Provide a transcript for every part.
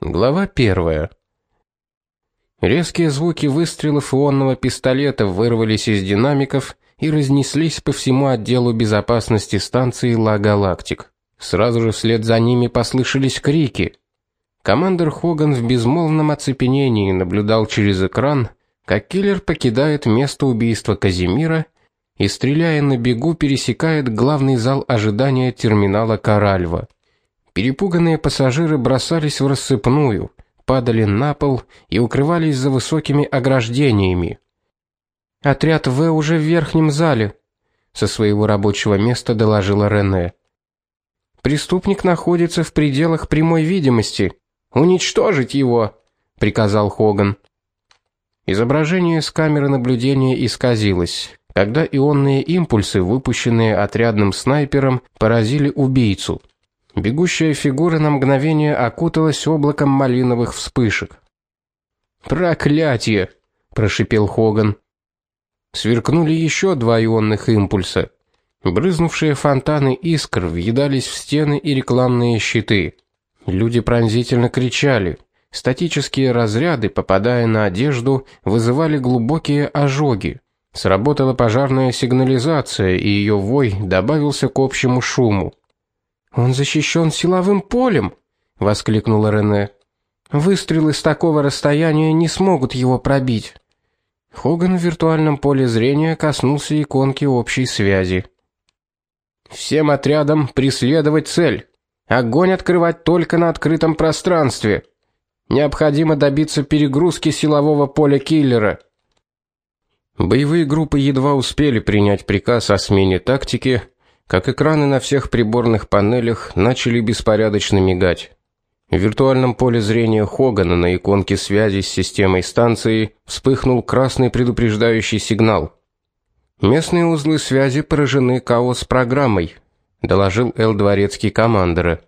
Глава первая. Резкие звуки выстрелов ионного пистолета вырвались из динамиков и разнеслись по всему отделу безопасности станции Ла Галактик. Сразу же вслед за ними послышались крики. Командир Хоган в безмолвном оцепенении наблюдал через экран, как киллер покидает место убийства Казимира и стреляя на бегу пересекает главный зал ожидания терминала Каральва. Перепуганные пассажиры бросались в рассыпную, падали на пол и укрывались за высокими ограждениями. Отряд В уже в верхнем зале, со своего рабочего места доложила Рене. Преступник находится в пределах прямой видимости. Уничтожить его, приказал Хоган. Изображение с камеры наблюдения исказилось, когда ионные импульсы, выпущенные отрядным снайпером, поразили убийцу. Бегущая фигура на мгновение окуталась облаком малиновых вспышек. "Проклятие!" прошипел Хоган. Сверкнули еще два ионных импульса. Брызнувшие фонтаны искр въедались в стены и рекламные щиты. Люди пронзительно кричали. Статические разряды, попадая на одежду, вызывали глубокие ожоги. Сработала пожарная сигнализация, и ее вой добавился к общему шуму. Он защищен силовым полем, воскликнула Рене. Выстрелы с такого расстояния не смогут его пробить. Хоган в виртуальном поле зрения коснулся иконки общей связи. Всем отрядам преследовать цель. Огонь открывать только на открытом пространстве. Необходимо добиться перегрузки силового поля киллера. Боевые группы едва успели принять приказ о смене тактики, как экраны на всех приборных панелях начали беспорядочно мигать. В виртуальном поле зрения Хогана на иконке связи с системой станции вспыхнул красный предупреждающий сигнал. Местные узлы связи поражены КАОС-программой, доложил Эл Дворецкий командора.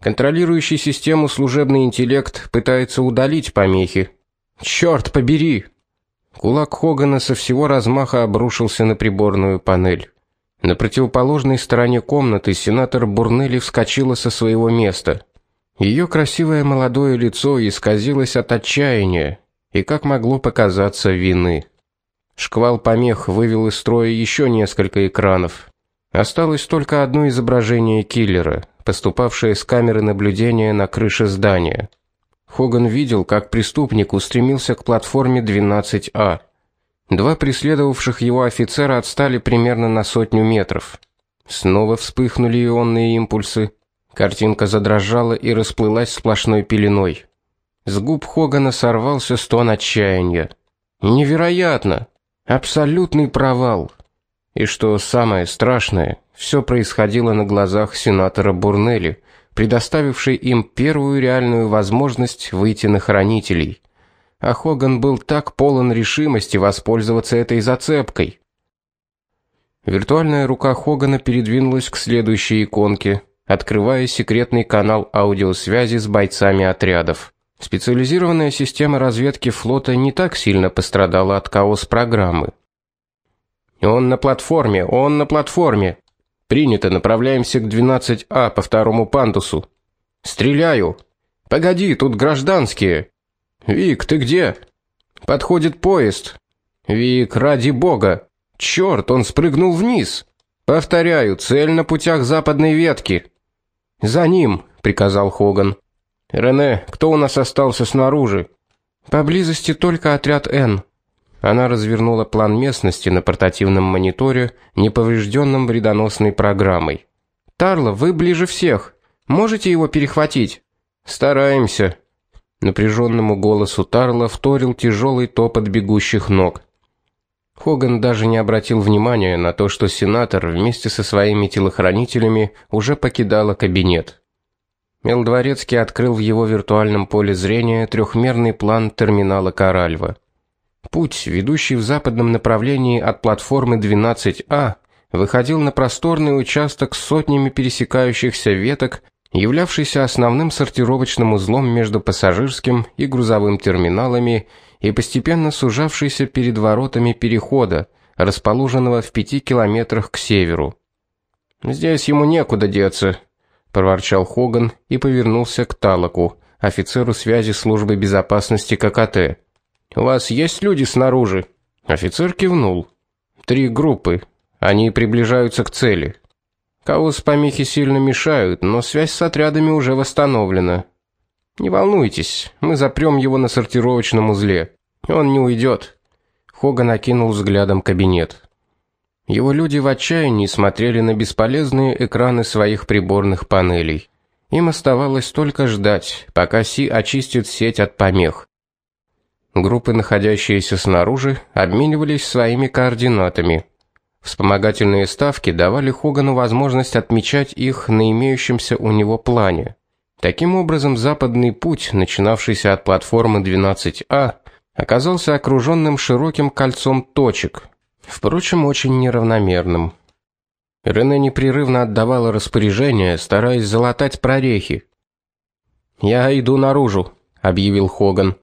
Контролирующий систему служебный интеллект пытается удалить помехи. Черт побери. Кулак Хогана со всего размаха обрушился на приборную панель. На противоположной стороне комнаты сенатор Бурнелли вскочила со своего места. Ее красивое молодое лицо исказилось от отчаяния и, как могло показаться, вины. Шквал помех вывел из строя еще несколько экранов. Осталось только одно изображение киллера, поступавшее с камеры наблюдения на крыше здания. Хоган видел, как преступник устремился к платформе 12А. Два преследовавших его офицера отстали примерно на сотню метров. Снова вспыхнули ионные импульсы. Картинка задрожала и расплылась сплошной пеленой. С губ Хогана сорвался стон отчаяния. Невероятно, абсолютный провал. И что самое страшное, все происходило на глазах сенатора Бурнелли, предоставившей им первую реальную возможность выйти на хранителей а Хоган был так полон решимости воспользоваться этой зацепкой. Виртуальная рука Хогана передвинулась к следующей иконке, открывая секретный канал аудиосвязи с бойцами отрядов. Специализированная система разведки флота не так сильно пострадала от хаос программы. Он на платформе, он на платформе. Принято, направляемся к 12А по второму пандусу. Стреляю. Погоди, тут гражданские. Вик, ты где? Подходит поезд. Вик, ради бога. Черт, он спрыгнул вниз. Повторяю, цель на путях западной ветки. За ним, приказал Хоган. Рене, кто у нас остался снаружи? Поблизости только отряд Н. Она развернула план местности на портативном мониторе, неповрежденном вредоносной программой. Тарла, вы ближе всех. Можете его перехватить? Стараемся, Напряженному голосу Тарла вторил тяжелый топот бегущих ног. Хоган даже не обратил внимания на то, что сенатор вместе со своими телохранителями уже покидала кабинет. Мелдворецкий открыл в его виртуальном поле зрения трехмерный план терминала Каральва. Путь, ведущий в западном направлении от платформы 12А, выходил на просторный участок с сотнями пересекающихся веток являвшийся основным сортировочным узлом между пассажирским и грузовым терминалами и постепенно сужавшийся перед воротами перехода, расположенного в пяти километрах к северу. Здесь ему некуда деться, проворчал Хоган и повернулся к Талаку, офицеру связи службы безопасности ККТ. У вас есть люди снаружи? Офицер кивнул. Три группы. Они приближаются к цели. Каус помехи сильно мешают, но связь с отрядами уже восстановлена. Не волнуйтесь, мы запрем его на сортировочном узле. Он не уйдет. Хоган окинул взглядом кабинет. Его люди в отчаянии смотрели на бесполезные экраны своих приборных панелей. Им оставалось только ждать, пока Си очистит сеть от помех. Группы, находящиеся снаружи, обменивались своими координатами. Вспомогательные ставки давали Хогану возможность отмечать их на имеющемся у него плане. Таким образом, западный путь, начинавшийся от платформы 12А, оказался окруженным широким кольцом точек, впрочем, очень неравномерным. Рене непрерывно отдавала распоряжения, стараясь залатать прорехи. "Я иду наружу", объявил Хоган.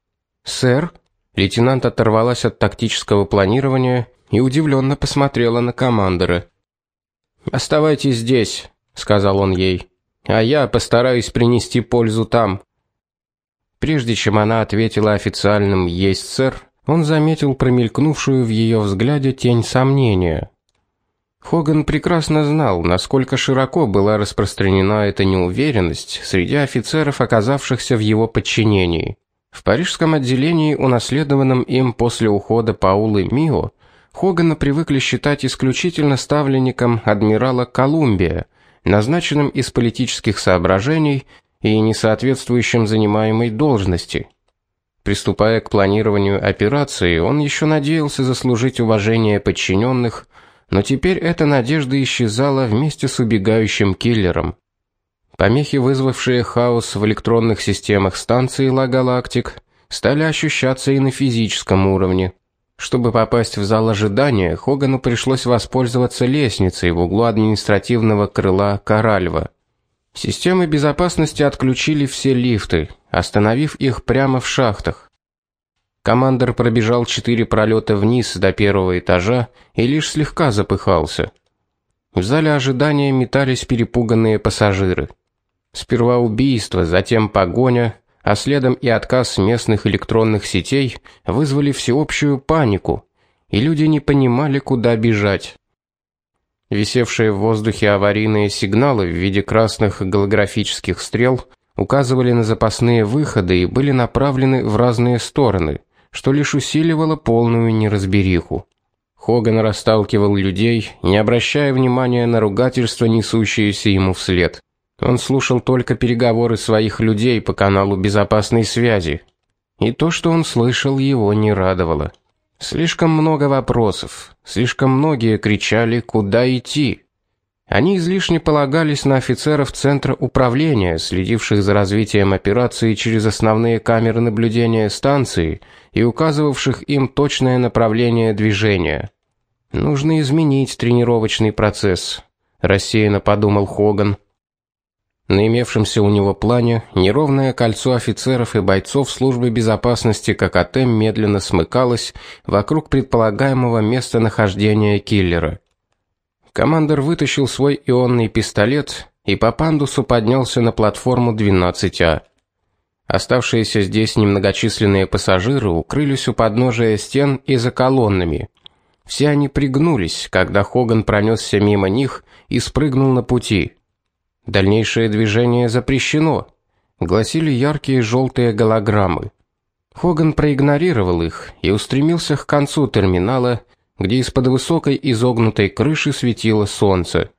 "Сэр?" Лейтенант оторвалась от тактического планирования и удивленно посмотрела на командира. "Оставайтесь здесь", сказал он ей. "А я постараюсь принести пользу там". Прежде чем она ответила официальным "Есть, сэр", он заметил промелькнувшую в ее взгляде тень сомнения. Хоган прекрасно знал, насколько широко была распространена эта неуверенность среди офицеров, оказавшихся в его подчинении. В парижском отделении, унаследованном им после ухода Паулы Мио, Хогана привыкли считать исключительно ставленником адмирала Колумбия, назначенным из политических соображений и не соответствующим занимаемой должности. Приступая к планированию операции, он еще надеялся заслужить уважение подчиненных, но теперь эта надежда исчезала вместе с убегающим киллером. Помехи, вызвавшие хаос в электронных системах станции Ла Галактик, стали ощущаться и на физическом уровне. Чтобы попасть в зал ожидания, Хогану пришлось воспользоваться лестницей в углу административного крыла Коральва. Системы безопасности отключили все лифты, остановив их прямо в шахтах. Командир пробежал четыре пролета вниз до первого этажа и лишь слегка запыхался. В зале ожидания метались перепуганные пассажиры. Сперва убийство, затем погоня, а следом и отказ местных электронных сетей вызвали всеобщую панику, и люди не понимали, куда бежать. Висевшие в воздухе аварийные сигналы в виде красных голографических стрел указывали на запасные выходы и были направлены в разные стороны, что лишь усиливало полную неразбериху. Хоган расталкивал людей, не обращая внимания на ругательства, несущиеся ему вслед. Он слушал только переговоры своих людей по каналу безопасной связи. И то, что он слышал, его не радовало. Слишком много вопросов, слишком многие кричали, куда идти. Они излишне полагались на офицеров центра управления, следивших за развитием операции через основные камеры наблюдения станции и указывавших им точное направление движения. Нужно изменить тренировочный процесс, рассеянно подумал Хоган. На имевшемся у него плане неровное кольцо офицеров и бойцов службы безопасности ККТ медленно смыкалось вокруг предполагаемого места нахождения киллера. Командир вытащил свой ионный пистолет и по пандусу поднялся на платформу 12А. Оставшиеся здесь немногочисленные пассажиры укрылись у подножия стен и за колоннами. Все они пригнулись, когда Хоган пронесся мимо них и спрыгнул на пути. Дальнейшее движение запрещено, гласили яркие желтые голограммы. Хоган проигнорировал их и устремился к концу терминала, где из-под высокой изогнутой крыши светило солнце.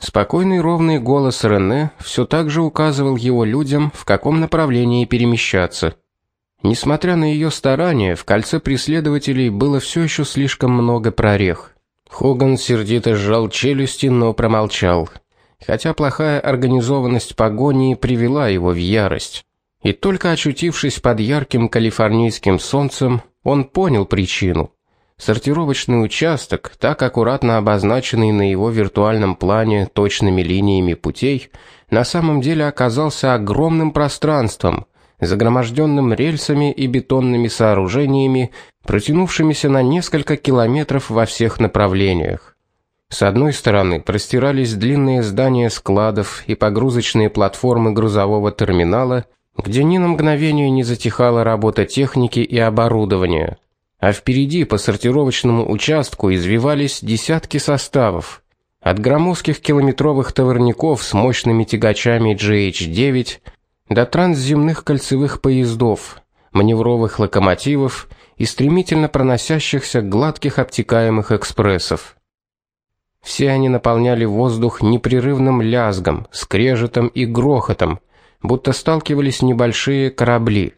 Спокойный ровный голос Рене все так же указывал его людям, в каком направлении перемещаться. Несмотря на ее старания, в кольце преследователей было все еще слишком много прорех. Хоган сердито сжал челюсти, но промолчал хотя плохая организованность погони привела его в ярость. И только очутившись под ярким калифорнийским солнцем, он понял причину. Сортировочный участок, так аккуратно обозначенный на его виртуальном плане точными линиями путей, на самом деле оказался огромным пространством, загроможденным рельсами и бетонными сооружениями, протянувшимися на несколько километров во всех направлениях. С одной стороны простирались длинные здания складов и погрузочные платформы грузового терминала, где ни на мгновение не затихала работа техники и оборудования. А впереди по сортировочному участку извивались десятки составов, от громоздких километровых товарников с мощными тягачами GH9 до трансземных кольцевых поездов, маневровых локомотивов и стремительно проносящихся гладких обтекаемых экспрессов. Все они наполняли воздух непрерывным лязгом, скрежетом и грохотом, будто сталкивались небольшие корабли.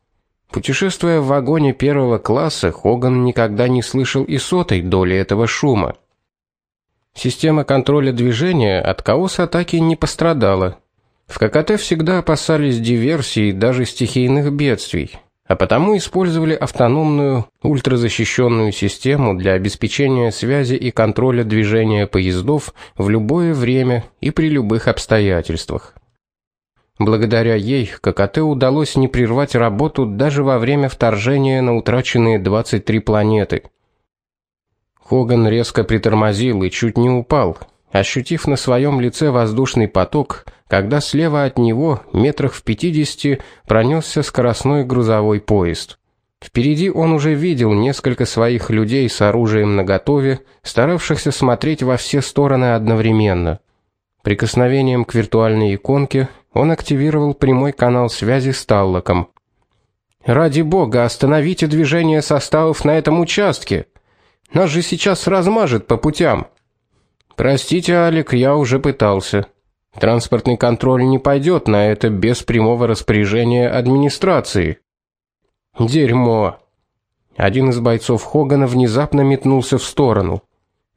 Путешествуя в вагоне первого класса, Хоган никогда не слышал и сотой доли этого шума. Система контроля движения от каос-атаки не пострадала. В ККТ всегда опасались диверсий и даже стихийных бедствий а потому использовали автономную ультразащищенную систему для обеспечения связи и контроля движения поездов в любое время и при любых обстоятельствах. Благодаря ей ККТ удалось не прервать работу даже во время вторжения на утраченные 23 планеты. Хоган резко притормозил и чуть не упал, ощутив на своем лице воздушный поток, когда слева от него, метрах в пятидесяти, пронесся скоростной грузовой поезд. Впереди он уже видел несколько своих людей с оружием наготове, старавшихся смотреть во все стороны одновременно. Прикосновением к виртуальной иконке он активировал прямой канал связи с Таллоком. Ради бога, остановите движение составов на этом участке. Нас же сейчас размажет по путям. Простите, Алик, я уже пытался. Транспортный контроль не пойдет на это без прямого распоряжения администрации. Дерьмо. Один из бойцов Хогана внезапно метнулся в сторону.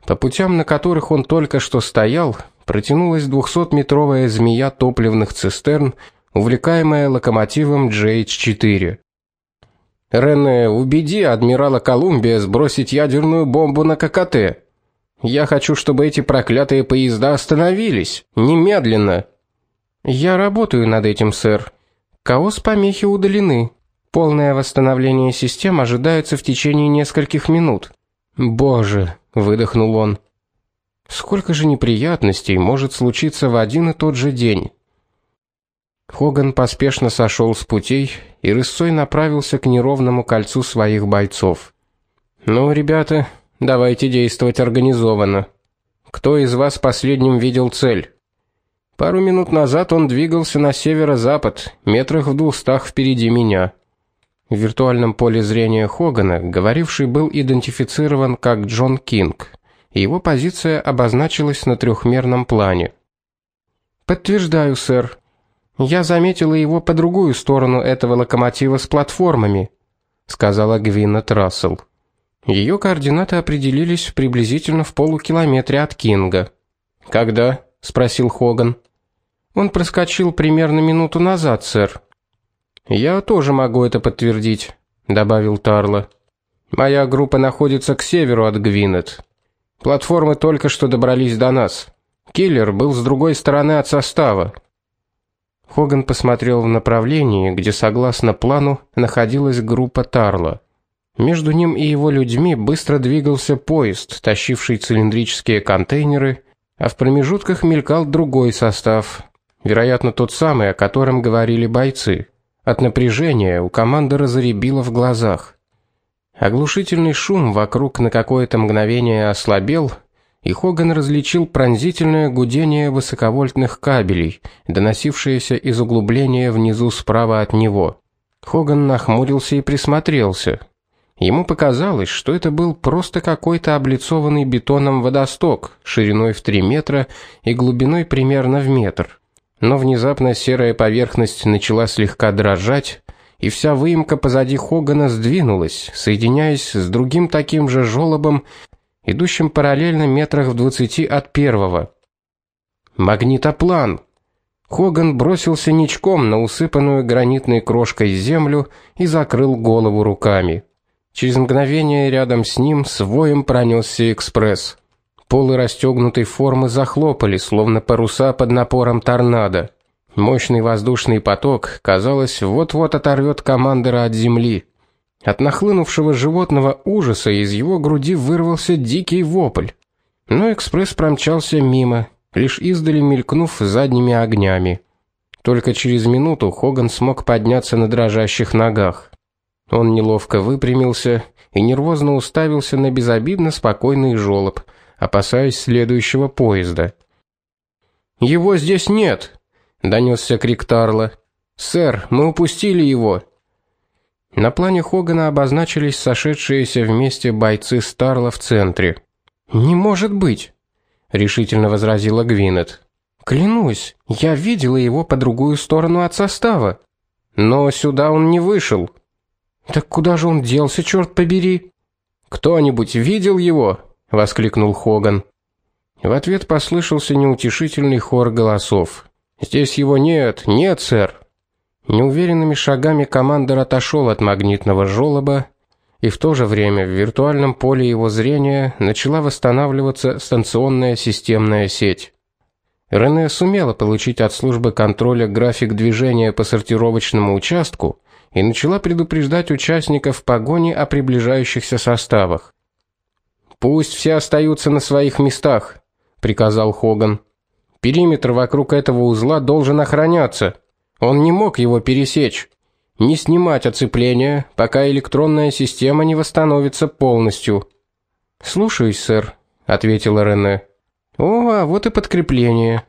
По путям, на которых он только что стоял, протянулась двухсотметровая змея топливных цистерн, увлекаемая локомотивом JH4. Рене, убеди адмирала Колумбия сбросить ядерную бомбу на ККТ. Я хочу, чтобы эти проклятые поезда остановились немедленно. Я работаю над этим, сэр. Каос помехи удалены. Полное восстановление систем ожидается в течение нескольких минут. Боже, выдохнул он. Сколько же неприятностей может случиться в один и тот же день? Хоган поспешно сошел с путей и рысцой направился к неровному кольцу своих бойцов. Ну, ребята, Давайте действовать организованно. Кто из вас последним видел цель? Пару минут назад он двигался на северо-запад, метрах в двухстах впереди меня. В виртуальном поле зрения Хогана говоривший был идентифицирован как Джон Кинг. его позиция обозначилась на трехмерном плане. Подтверждаю, сэр. Я заметила его по другую сторону этого локомотива с платформами, сказала Гвинет Рассел. Ее координаты определились приблизительно в полукилометре от Кинга. Когда? спросил Хоган. Он проскочил примерно минуту назад, сэр. Я тоже могу это подтвердить, добавил Тарло. Моя группа находится к северу от Гвинет. Платформы только что добрались до нас. Киллер был с другой стороны от состава. Хоган посмотрел в направлении, где согласно плану находилась группа Тарла. Между ним и его людьми быстро двигался поезд, тащивший цилиндрические контейнеры, а в промежутках мелькал другой состав, вероятно, тот самый, о котором говорили бойцы. От напряжения у команды разребило в глазах. Оглушительный шум вокруг на какое-то мгновение ослабел, и Хоган различил пронзительное гудение высоковольтных кабелей, доносившееся из углубления внизу справа от него. Хоган нахмурился и присмотрелся. Ему показалось, что это был просто какой-то облицованный бетоном водосток, шириной в 3 метра и глубиной примерно в метр. Но внезапно серая поверхность начала слегка дрожать, и вся выемка позади Хогана сдвинулась, соединяясь с другим таким же жёлобом, идущим параллельно метрах в двадцати от первого. Магнитоплан. Хоган бросился ничком на усыпанную гранитной крошкой землю и закрыл голову руками. Через мгновение рядом с ним с воем пронесся экспресс. Полы расстегнутой формы захлопали, словно паруса под напором торнадо. Мощный воздушный поток, казалось, вот-вот оторвет командира от земли. От нахлынувшего животного ужаса из его груди вырвался дикий вопль. Но экспресс промчался мимо, лишь издали мелькнув задними огнями. Только через минуту Хоган смог подняться на дрожащих ногах. Он неловко выпрямился и нервозно уставился на безобидно спокойный жолоб, опасаясь следующего поезда. Его здесь нет, донесся крик Тарла. Сэр, мы упустили его. На плане Хогана обозначились сошедшиеся вместе бойцы Старла в центре. Не может быть, решительно возразила Гвинет. Клянусь, я видела его по другую сторону от состава. Но сюда он не вышел. Так куда же он делся, черт побери? Кто-нибудь видел его? воскликнул Хоган. В ответ послышался неутешительный хор голосов. Здесь его нет, нет, сэр. Неуверенными шагами командир отошел от магнитного жёлоба, и в то же время в виртуальном поле его зрения начала восстанавливаться станционная системная сеть. Рене сумела получить от службы контроля график движения по сортировочному участку и начала предупреждать участников погони о приближающихся составах. Пусть все остаются на своих местах, приказал Хоган. Периметр вокруг этого узла должен охраняться. Он не мог его пересечь. Не снимать оцепление, пока электронная система не восстановится полностью. Слушаюсь, сэр, ответила Рене. О, а вот и подкрепление.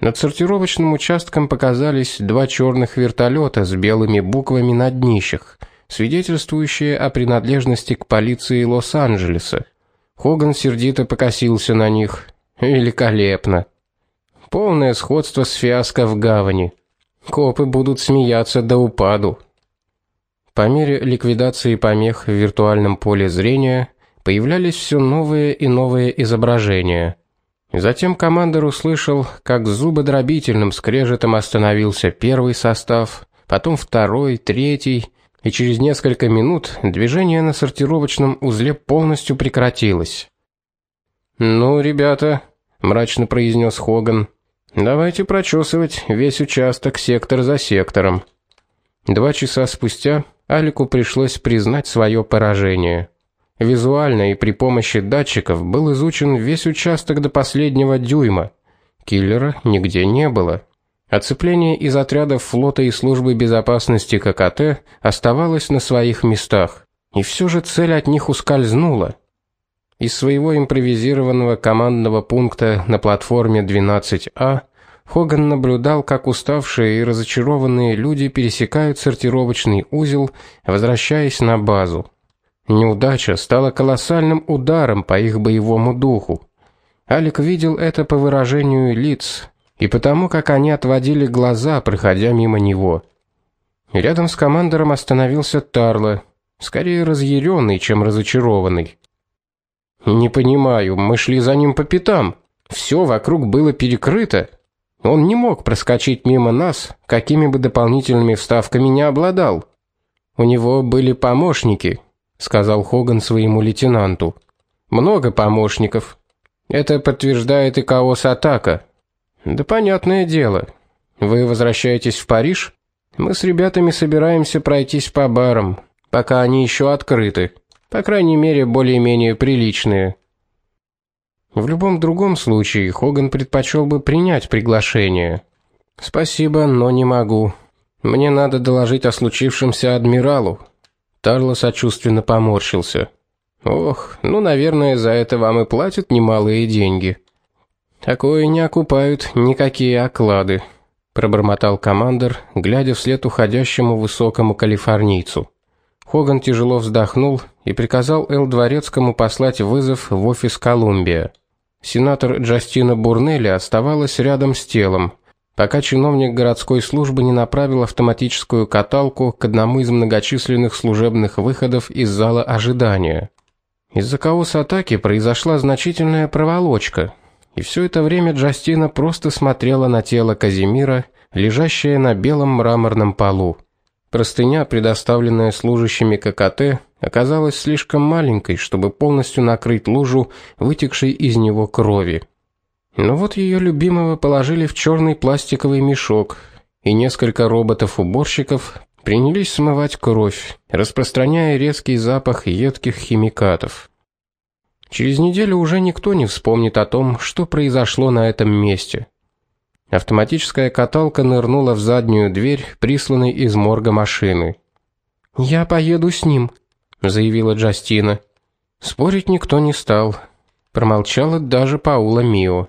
Над сортировочным участком показались два черных вертолета с белыми буквами на днищах, свидетельствующие о принадлежности к полиции Лос-Анджелеса. Хоган сердито покосился на них. Великолепно. Полное сходство с фиаско в гавани. Копы будут смеяться до упаду. По мере ликвидации помех в виртуальном поле зрения появлялись все новые и новые изображения. Затем командир услышал, как зубодробительным скрежетом остановился первый состав, потом второй, третий, и через несколько минут движение на сортировочном узле полностью прекратилось. "Ну, ребята", мрачно произнес Хоган. "Давайте прочесывать весь участок сектор за сектором". Два часа спустя Алику пришлось признать свое поражение. Визуально и при помощи датчиков был изучен весь участок до последнего дюйма. Киллера нигде не было. Оцепление из отрядов флота и службы безопасности ККТ оставалось на своих местах. И все же цель от них ускользнула. Из своего импровизированного командного пункта на платформе 12А Хоган наблюдал, как уставшие и разочарованные люди пересекают сортировочный узел, возвращаясь на базу. Неудача стала колоссальным ударом по их боевому духу. Алик видел это по выражению лиц и потому, как они отводили глаза, проходя мимо него. Рядом с командором остановился Тарло, скорее разъяренный, чем разочарованный. Не понимаю, мы шли за ним по пятам. Все вокруг было перекрыто. Он не мог проскочить мимо нас, какими бы дополнительными вставками не обладал. У него были помощники, сказал Хоган своему лейтенанту. Много помощников. Это подтверждает и Каос Атака. Да понятное дело. Вы возвращаетесь в Париж? Мы с ребятами собираемся пройтись по барам, пока они еще открыты. По крайней мере, более-менее приличные. В любом другом случае Хоган предпочел бы принять приглашение. Спасибо, но не могу. Мне надо доложить о случившемся адмиралу. Тарло сочувственно поморщился. Ох, ну, наверное, за это вам и платят немалые деньги. Такое не окупают никакие оклады, пробормотал командир, глядя вслед уходящему высокому калифорнийцу. Хоган тяжело вздохнул и приказал Эл Дворецкому послать вызов в офис Колумбия. Сенатор Джастина Бурнелли оставалась рядом с телом пока чиновник городской службы не направил автоматическую каталку к одному из многочисленных служебных выходов из зала ожидания. Из-за каоса атаки произошла значительная проволочка, и все это время Джастина просто смотрела на тело Казимира, лежащее на белом мраморном полу. Простыня, предоставленная служащими ККТ, оказалась слишком маленькой, чтобы полностью накрыть лужу вытекшей из него крови. Но вот ее любимого положили в черный пластиковый мешок, и несколько роботов-уборщиков принялись смывать кровь, распространяя резкий запах едких химикатов. Через неделю уже никто не вспомнит о том, что произошло на этом месте. Автоматическая каталка нырнула в заднюю дверь, присланной из морга машины. "Я поеду с ним", заявила Джастина. Спорить никто не стал. Промолчала даже Паула Мио.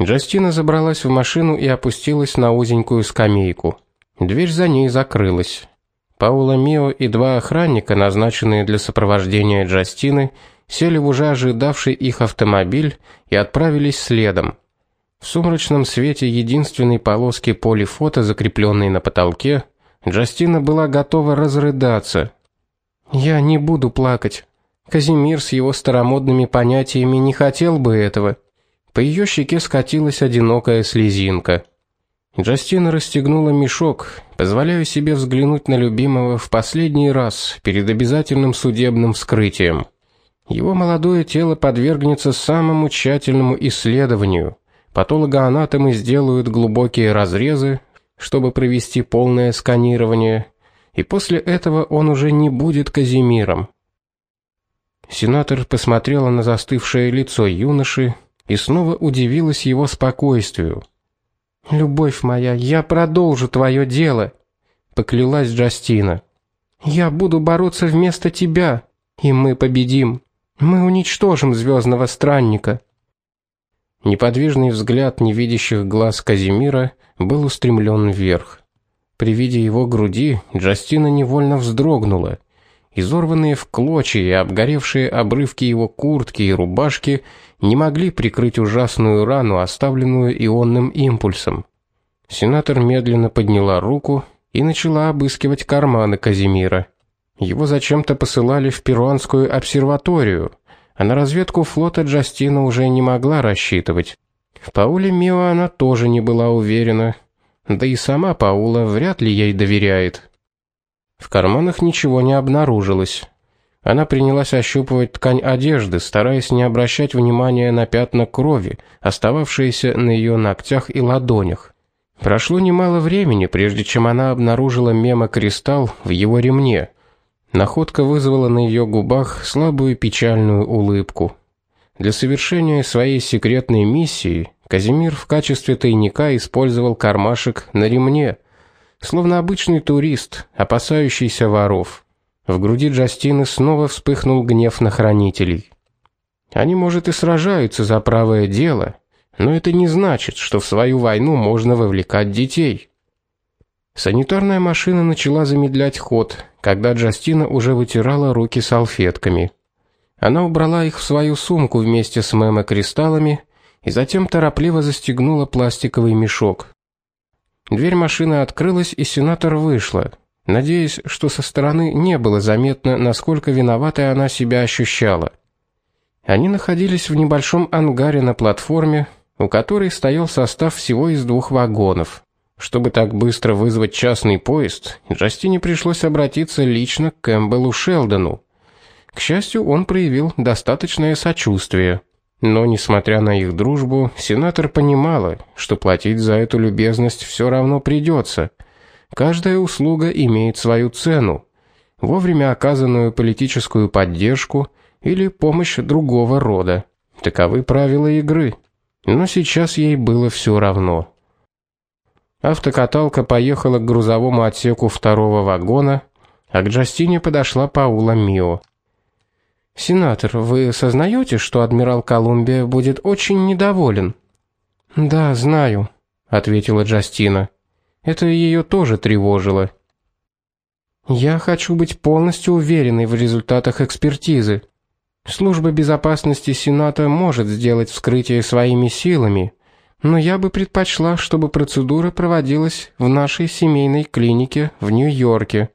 Джастина забралась в машину и опустилась на узенькую скамейку. Дверь за ней закрылась. Паула Мио и два охранника, назначенные для сопровождения Джастины, сели в уже ожидавший их автомобиль и отправились следом. В сумрачном свете единственной полоски полифото, закрепленной на потолке, Джастина была готова разрыдаться. Я не буду плакать. Казимир с его старомодными понятиями не хотел бы этого. По ее щеке скатилась одинокая слезинка. Джастина расстегнула мешок, позволяя себе взглянуть на любимого в последний раз перед обязательным судебным вскрытием. Его молодое тело подвергнется самому тщательному исследованию. Патологоанатомы сделают глубокие разрезы, чтобы провести полное сканирование, и после этого он уже не будет Казимиром. Сенатор посмотрела на застывшее лицо юноши и снова удивилась его спокойствию. "Любовь моя, я продолжу твое дело", поклялась Джастина. "Я буду бороться вместо тебя, и мы победим. Мы уничтожим звездного странника". Неподвижный взгляд невидящих глаз Казимира был устремлен вверх. При виде его груди Джастина невольно вздрогнула. Изорванные в клочья и обгоревшие обрывки его куртки и рубашки не могли прикрыть ужасную рану, оставленную ионным импульсом. Сенатор медленно подняла руку и начала обыскивать карманы Казимира. Его зачем-то посылали в перуанскую обсерваторию, а на разведку флота Джастина уже не могла рассчитывать. В Пауле Мио она тоже не была уверена, да и сама Паула вряд ли ей доверяет. В карманах ничего не обнаружилось. Она принялась ощупывать ткань одежды, стараясь не обращать внимания на пятна крови, остававшиеся на ее ногтях и ладонях. Прошло немало времени, прежде чем она обнаружила мемо-кристалл в его ремне. Находка вызвала на ее губах слабую печальную улыбку. Для совершения своей секретной миссии Казимир в качестве тайника использовал кармашек на ремне, словно обычный турист, опасающийся воров. В груди Джастины снова вспыхнул гнев на хранителей. Они, может, и сражаются за правое дело, но это не значит, что в свою войну можно вовлекать детей. Санитарная машина начала замедлять ход, когда Джастина уже вытирала руки салфетками. Она убрала их в свою сумку вместе с мемо-кристаллами и затем торопливо застегнула пластиковый мешок. Дверь машины открылась, и сенатор вышла, надеясь, что со стороны не было заметно, насколько виноватой она себя ощущала. Они находились в небольшом ангаре на платформе, у которой стоял состав всего из двух вагонов. Чтобы так быстро вызвать частный поезд, Джастине пришлось обратиться лично к Кэмпбеллу Шелдону. К счастью, он проявил достаточное сочувствие. Но несмотря на их дружбу, сенатор понимала, что платить за эту любезность все равно придется. Каждая услуга имеет свою цену. Вовремя оказанную политическую поддержку или помощь другого рода. Таковы правила игры. Но сейчас ей было все равно. Автокаталка поехала к грузовому отсеку второго вагона, а к Джастине подошла Паула Мио. Сенатор, вы сознаете, что адмирал Колумбия будет очень недоволен? Да, знаю, ответила Джастина. Это ее тоже тревожило. Я хочу быть полностью уверенной в результатах экспертизы. Служба безопасности Сената может сделать вскрытие своими силами, но я бы предпочла, чтобы процедура проводилась в нашей семейной клинике в Нью-Йорке,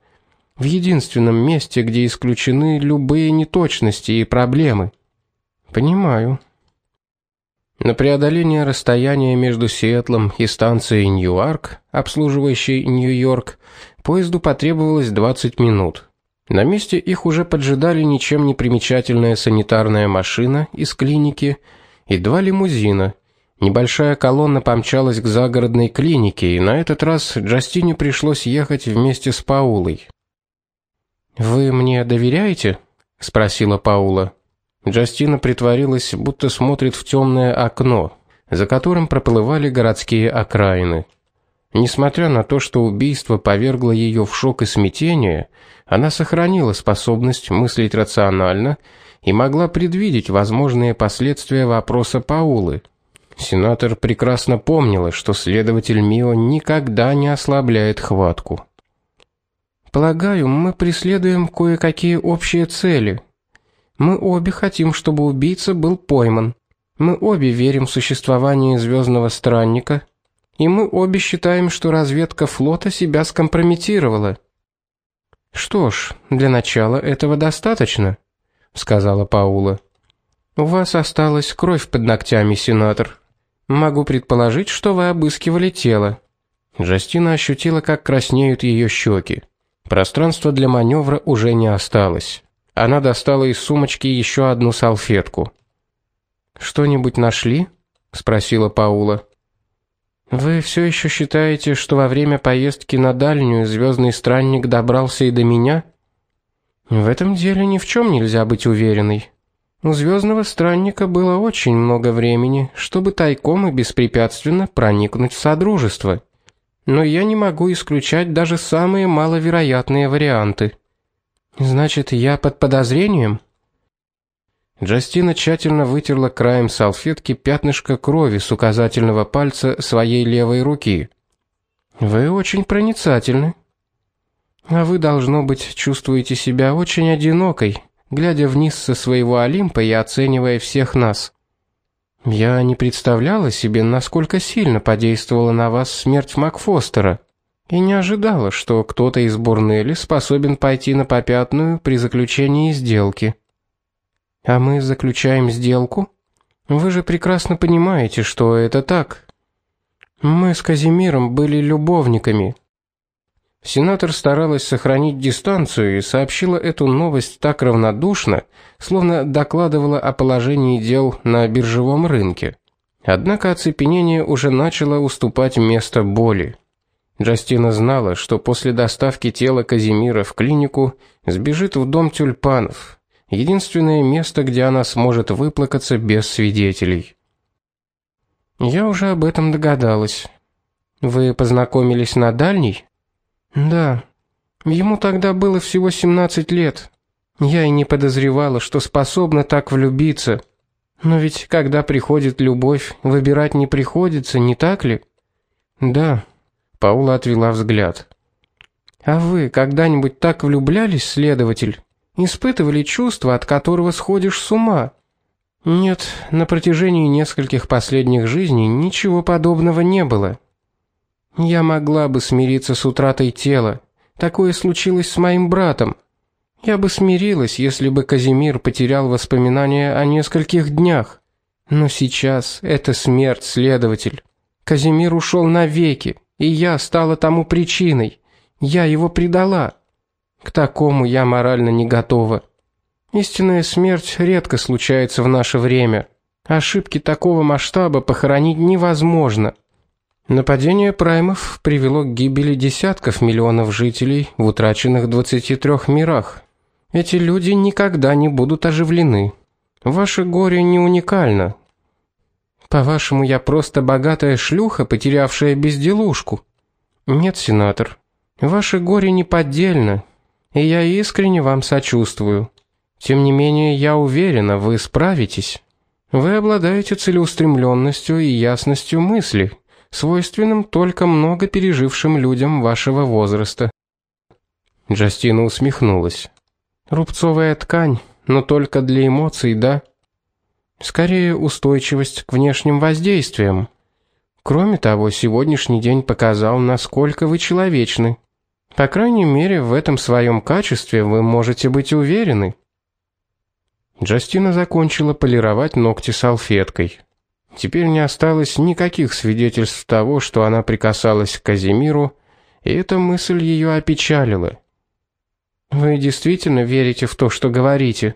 в единственном месте, где исключены любые неточности и проблемы. Понимаю. На преодоление расстояния между Сиэтлом и станцией Ньюарк, обслуживающей Нью-Йорк, поезду потребовалось 20 минут. На месте их уже поджидали ничем не примечательная санитарная машина из клиники и два лимузина – Небольшая колонна помчалась к загородной клинике, и на этот раз Джастине пришлось ехать вместе с Паулой. Вы мне доверяете? спросила Паула. Джастина притворилась, будто смотрит в темное окно. за которым проплывали городские окраины. Несмотря на то, что убийство повергло ее в шок и смятение, она сохранила способность мыслить рационально и могла предвидеть возможные последствия вопроса Паулы. Сенатор прекрасно помнила, что следователь Мио никогда не ослабляет хватку. Полагаю, мы преследуем кое-какие общие цели. Мы обе хотим, чтобы убийца был пойман. Мы обе верим в существование звездного странника, и мы обе считаем, что разведка флота себя скомпрометировала. Что ж, для начала этого достаточно, сказала Паула. У вас осталась кровь под ногтями, сенатор. Могу предположить, что вы обыскивали тело. Джастина ощутила, как краснеют ее щеки. Пространства для маневра уже не осталось. Она достала из сумочки еще одну салфетку. Что-нибудь нашли? спросила Паула. Вы все еще считаете, что во время поездки на дальнюю звездный странник добрался и до меня? В этом деле ни в чем нельзя быть уверенной. У звездного странника было очень много времени, чтобы тайком и беспрепятственно проникнуть в содружество но я не могу исключать даже самые маловероятные варианты. Значит, я под подозрением? Джастина тщательно вытерла краем салфетки пятнышко крови с указательного пальца своей левой руки. Вы очень проницательны. А вы должно быть чувствуете себя очень одинокой, глядя вниз со своего Олимпа и оценивая всех нас. Я не представляла себе, насколько сильно подействовала на вас смерть Макфостера, и не ожидала, что кто-то из Бурнелли способен пойти на попятную при заключении сделки. А мы заключаем сделку? Вы же прекрасно понимаете, что это так. Мы с Казимиром были любовниками, Сенатор старалась сохранить дистанцию и сообщила эту новость так равнодушно, словно докладывала о положении дел на биржевом рынке. Однако оцепенение уже начало уступать место боли. Джастина знала, что после доставки тела Казимира в клинику сбежит в дом тюльпанов, единственное место, где она сможет выплакаться без свидетелей. Я уже об этом догадалась. Вы познакомились на дальней? Да. Ему тогда было всего 17 лет. Я и не подозревала, что способна так влюбиться. Но ведь когда приходит любовь, выбирать не приходится, не так ли? Да. Паула отвела взгляд. А вы когда-нибудь так влюблялись, следователь? Испытывали чувство, от которого сходишь с ума? Нет, на протяжении нескольких последних жизней ничего подобного не было. Я могла бы смириться с утратой тела. Такое случилось с моим братом. Я бы смирилась, если бы Казимир потерял воспоминания о нескольких днях. Но сейчас это смерть, следователь. Казимир ушел навеки, и я стала тому причиной. Я его предала. К такому я морально не готова. Истинная смерть редко случается в наше время. Ошибки такого масштаба похоронить невозможно. Нападение праймов привело к гибели десятков миллионов жителей в утраченных 23 мирах. Эти люди никогда не будут оживлены. Ваше горе не уникально. По-вашему, я просто богатая шлюха, потерявшая безделушку? Нет, сенатор. Ваше горе не поддельно, и я искренне вам сочувствую. Тем не менее, я уверена, вы справитесь. Вы обладаете целеустремленностью и ясностью мысли свойственным только много пережившим людям вашего возраста. Джастина усмехнулась. Рубцовая ткань, но только для эмоций, да? Скорее устойчивость к внешним воздействиям. Кроме того, сегодняшний день показал, насколько вы человечны. По крайней мере, в этом своем качестве вы можете быть уверены. Джастина закончила полировать ногти салфеткой. Теперь не осталось никаких свидетельств того, что она прикасалась к Казимиру, и эта мысль ее опечалила. Вы действительно верите в то, что говорите?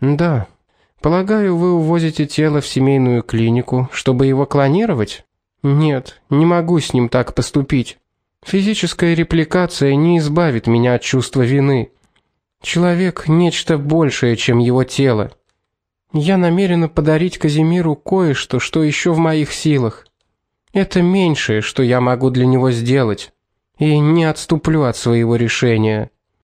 Да. Полагаю, вы увозите тело в семейную клинику, чтобы его клонировать? Нет, не могу с ним так поступить. Физическая репликация не избавит меня от чувства вины. Человек нечто большее, чем его тело. Я намерена подарить Казимиру кое-что, что еще в моих силах. Это меньшее, что я могу для него сделать, и не отступлю от своего решения.